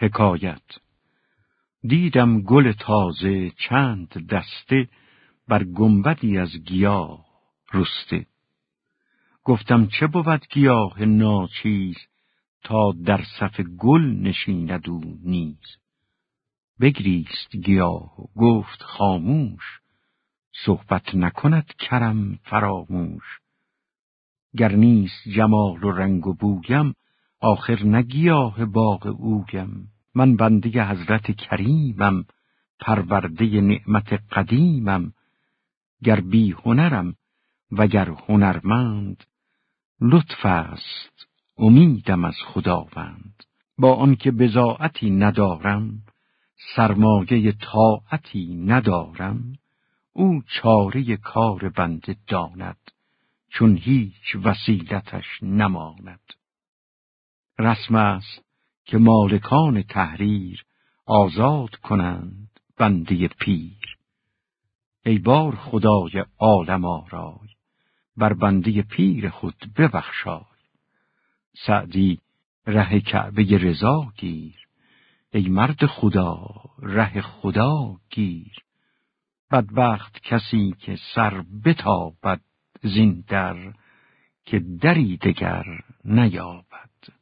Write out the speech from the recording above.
حکایت. دیدم گل تازه چند دسته بر گنبدی از گیاه رسته. گفتم چه بود گیاه ناچیز تا در صف گل نشیند و نیز؟ بگریست گیاه و گفت خاموش صحبت نکند کرم فراموش. گر نیست جمال و رنگ و بویم آخر نگیاه باغ اوگم من بنده حضرت کریمم پرورده نعمت قدیمم. گر بی هنرم وگر هنرمند لطف است امیدم از خداوند. با آنکه بزاعتی ندارم سرمایه طاعتی ندارم او چاره کار بنده داند چون هیچ وسیلتش نماند. رسم است که مالکان تحریر آزاد کنند بنده پیر. ای بار خدای عالم آرای بر بنده پیر خود ببخشای. سعدی ره کعبه رضا گیر ای مرد خدا ره خدا گیر. بدبخت کسی که سر بتابد زین در که دری دگر نیابد.